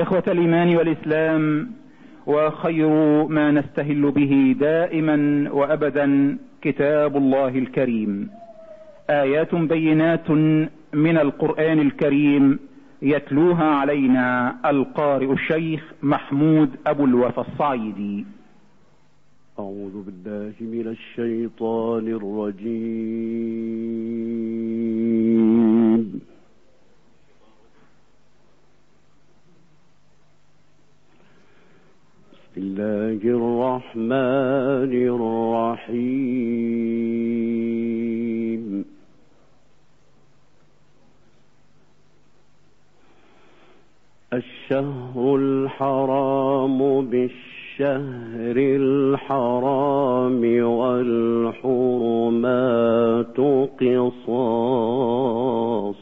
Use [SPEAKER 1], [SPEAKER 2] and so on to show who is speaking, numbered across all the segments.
[SPEAKER 1] إخوة الإيمان والإسلام وخير ما نستهل به دائما وأبدا كتاب الله الكريم. آيات بينات من القرآن الكريم يتلوها علينا القارئ الشيخ محمود أبو الوفا الصعيدي
[SPEAKER 2] أعوذ بالله من الشيطان الرجيم. الله الرحمن الرحيم. الشهر الحرام بالشهر الشهر الحرام والحرمات قصاص.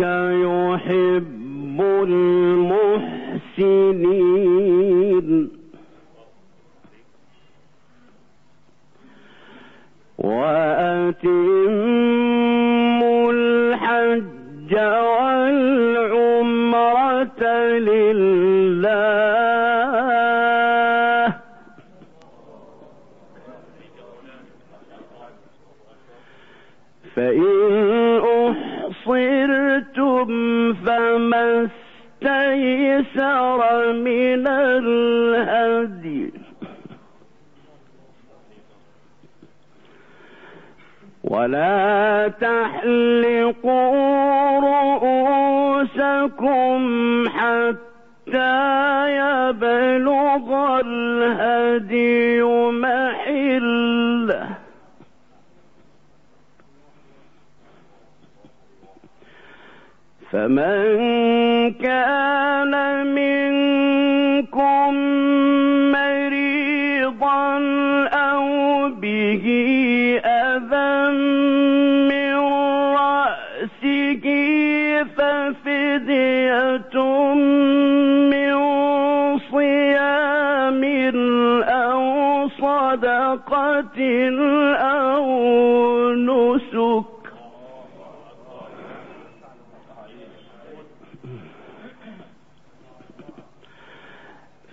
[SPEAKER 2] الله يحب المحسنين. وأتموا استيسر من الهدي. ولا تحلقوا رؤوسكم حتى يبلغ الهدي محله. فمن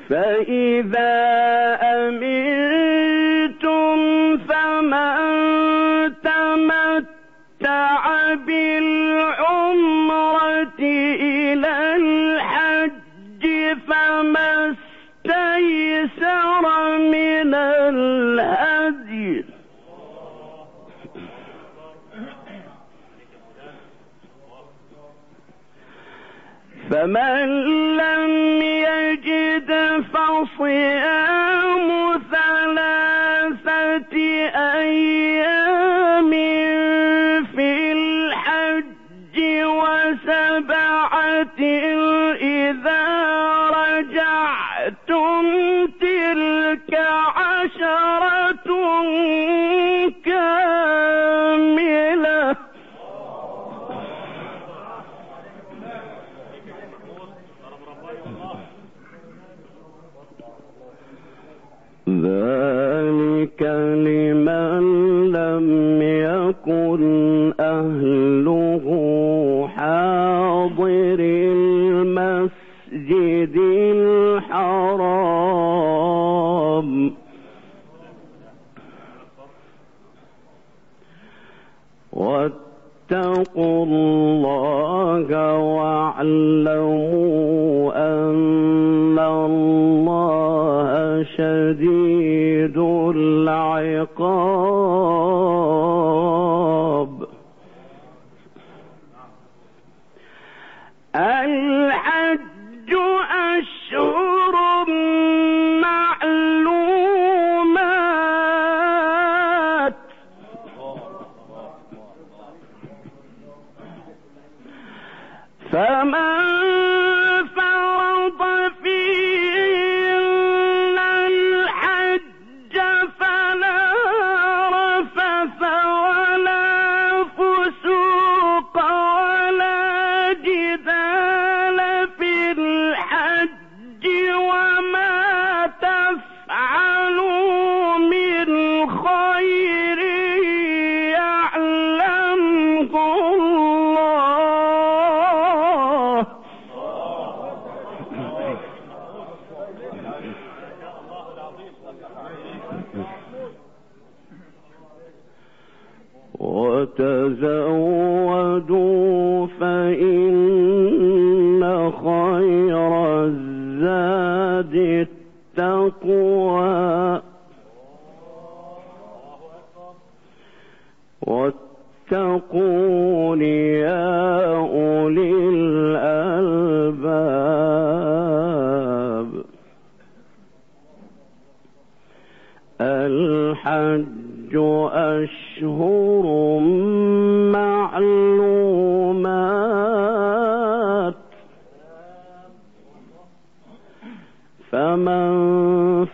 [SPEAKER 2] فإذا ثلاثة الحرام. واتقوا الله واعلموا أن الله شديد العقاب. فإن خير الزاد التقوى. يا أولي الألباب. الحج أشهر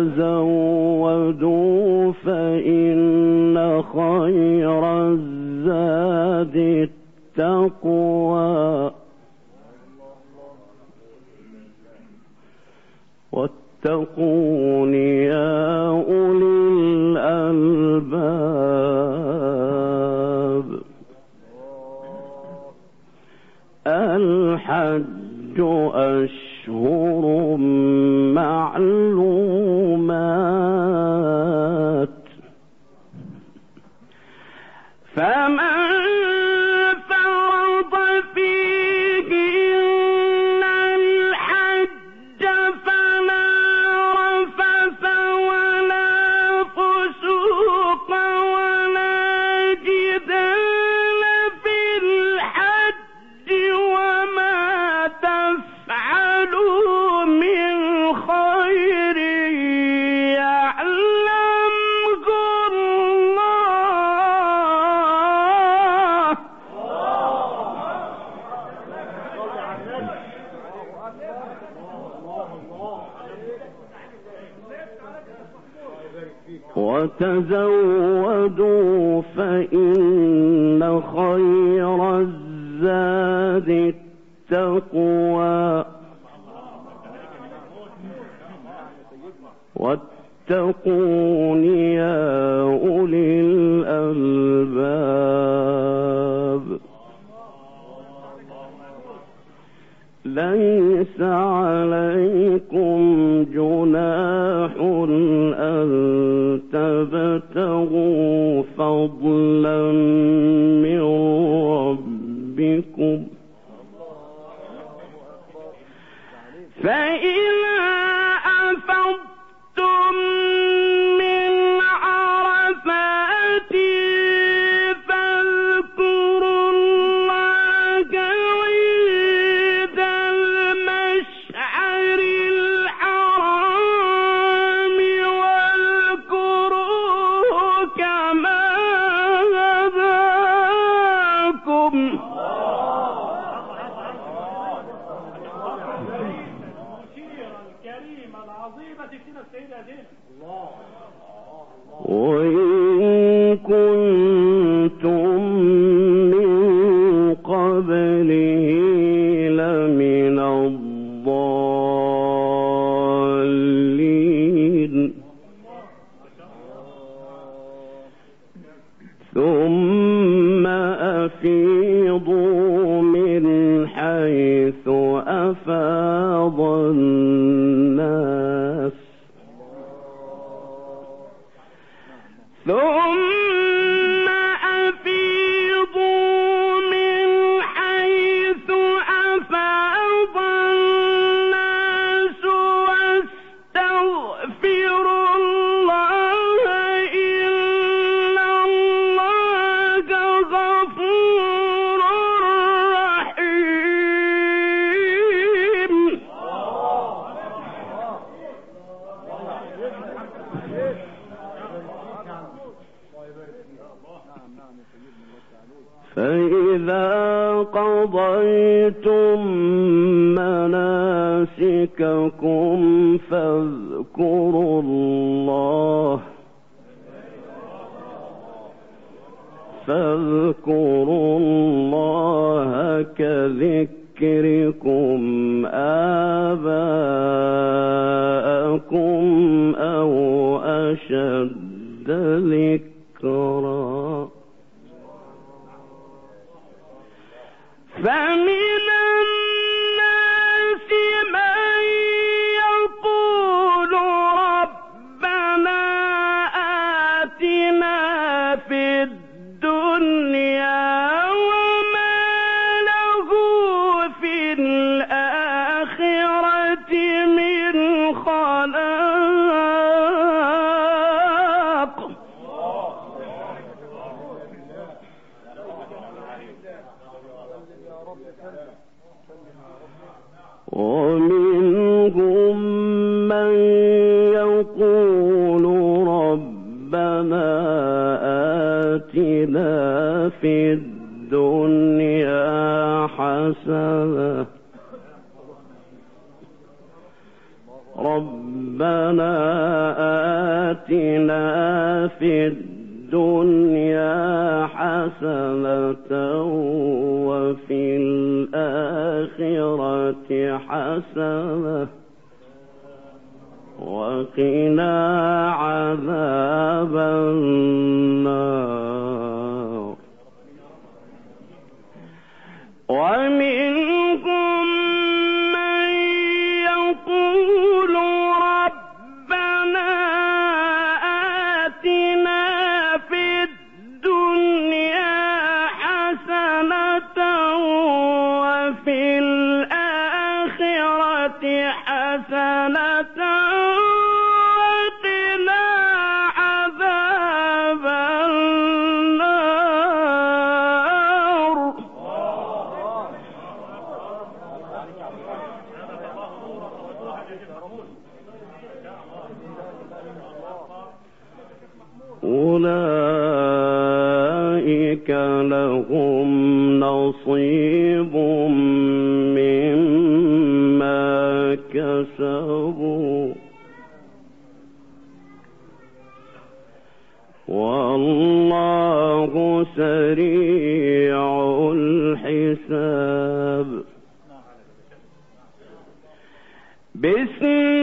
[SPEAKER 2] وتزودوا وتزودوا فإن خير الزاد التقوى. واتقون يا أولي الألباب. ليس عليكم جناح أن تبتغوا فضلا من ربكم. فإذا أفضتم فمن ربنا آتنا في الدنيا حسنة. ربنا آتنا في الدنيا حسنة وفي الآخرة حسنة. وقنا عذاب النار. ومن كفروا والله سريع الحساب. بسم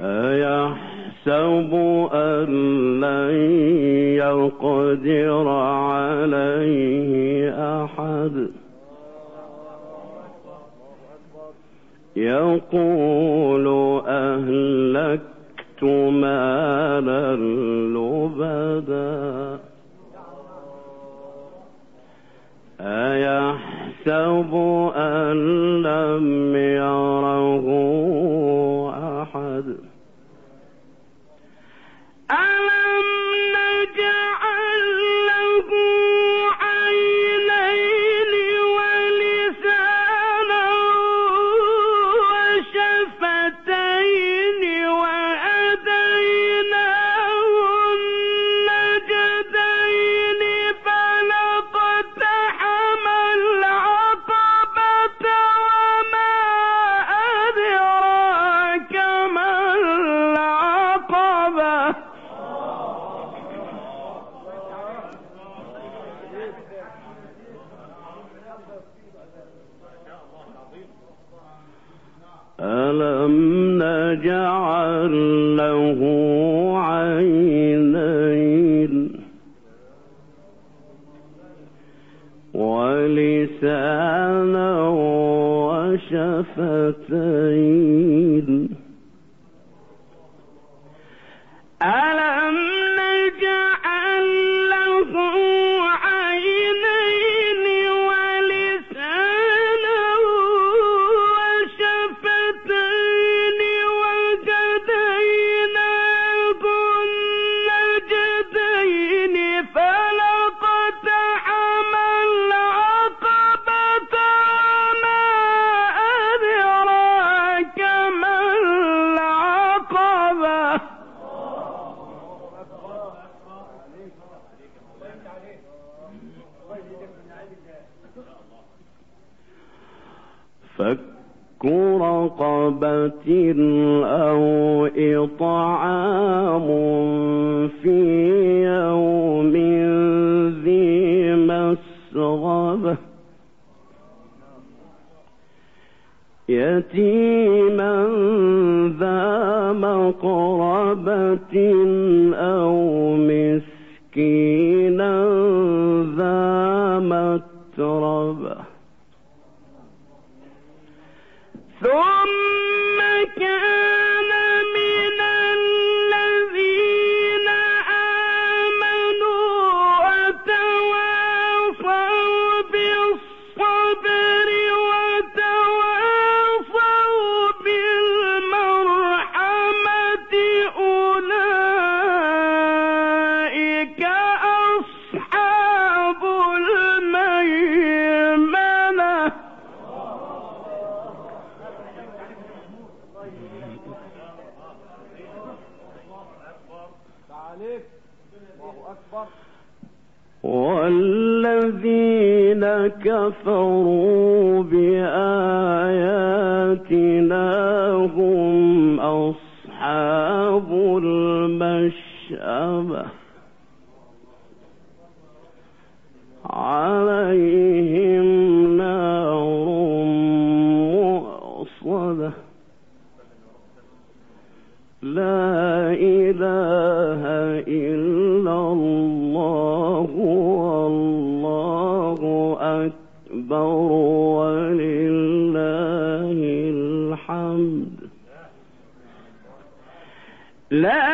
[SPEAKER 2] أيحسب أن لن يقدر عليه أحد؟ يقول أهلكت مالا لبدا. أيحسب أن لم يره أحد. أو يتيما ذا مقربة أو مسكينا ذا متربة كفروا بآياتنا هم أصحاب المشأمة. عليهم نار مؤصدة. لا إله إلا الله أكبر ولله الحمد. لا